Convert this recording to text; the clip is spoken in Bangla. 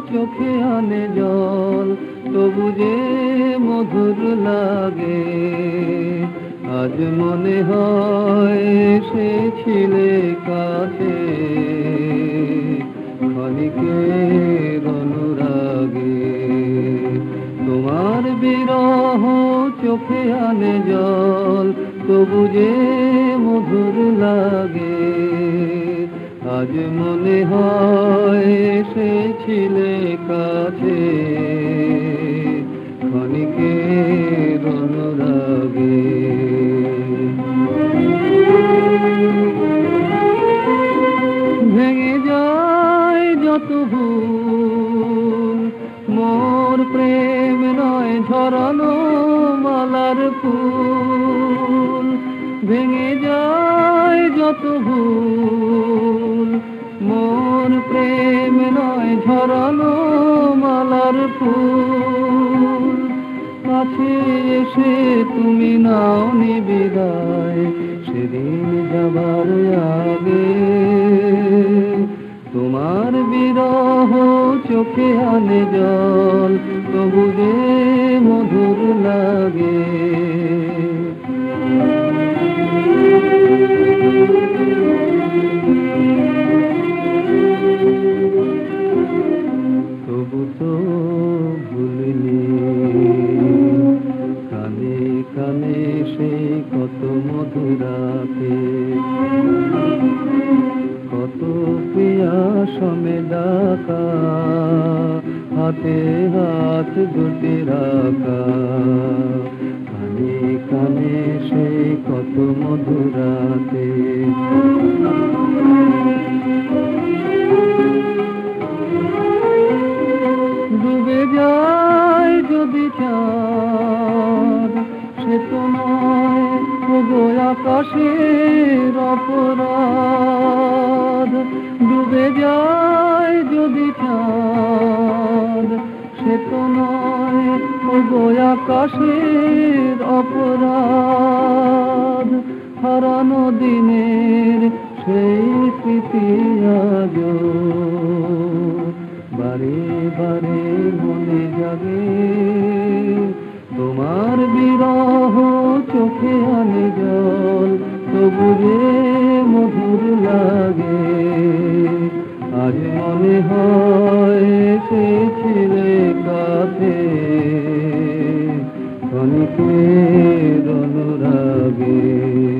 চোখে আনে জল, তবু যে মধুর লাগে। আজ মনে হয় সে ছিলে কাছে। খনিকে অনুরাগে। তোমার বিরহ চোখে আনে জল, তবু যে মধুর লাগে। আজ মনে হয় এসেছিলে কাছে। ক্ষণিকের অনুরাগে। ভেঙে যায় যত ভুল, মোর প্রেম নয় ঝরানো মালার ফুল। ভেঙে যায় যত ভুল মোর প্রেম নয় ঝরানো মালার ফুল। কাছে এসে তুমি নাও নিবিদায়, সেদিন যাবার আগে। তোমার বিরহ চোখে আনে জল, তবু যে মধুর লাগে। প্রিয়া সমে ডাকা হাতে হাত দুটি রাখা। কানে কানে সেই কত মধুরাতে। ডুবে যায় যদি চাঁদ, সে তো নয় ওগো আকাশের অপরাধ। ডুবে যায় যদি চাঁদ, সে তো নয় ওগো আকাশের অপরাধ। হারানো দিনের সেই স্মৃতি আজও বারে বারে মনে জাগে আজ মনে হয় এসেছিলে কাছে। ক্ষণিকের অনুরাগে।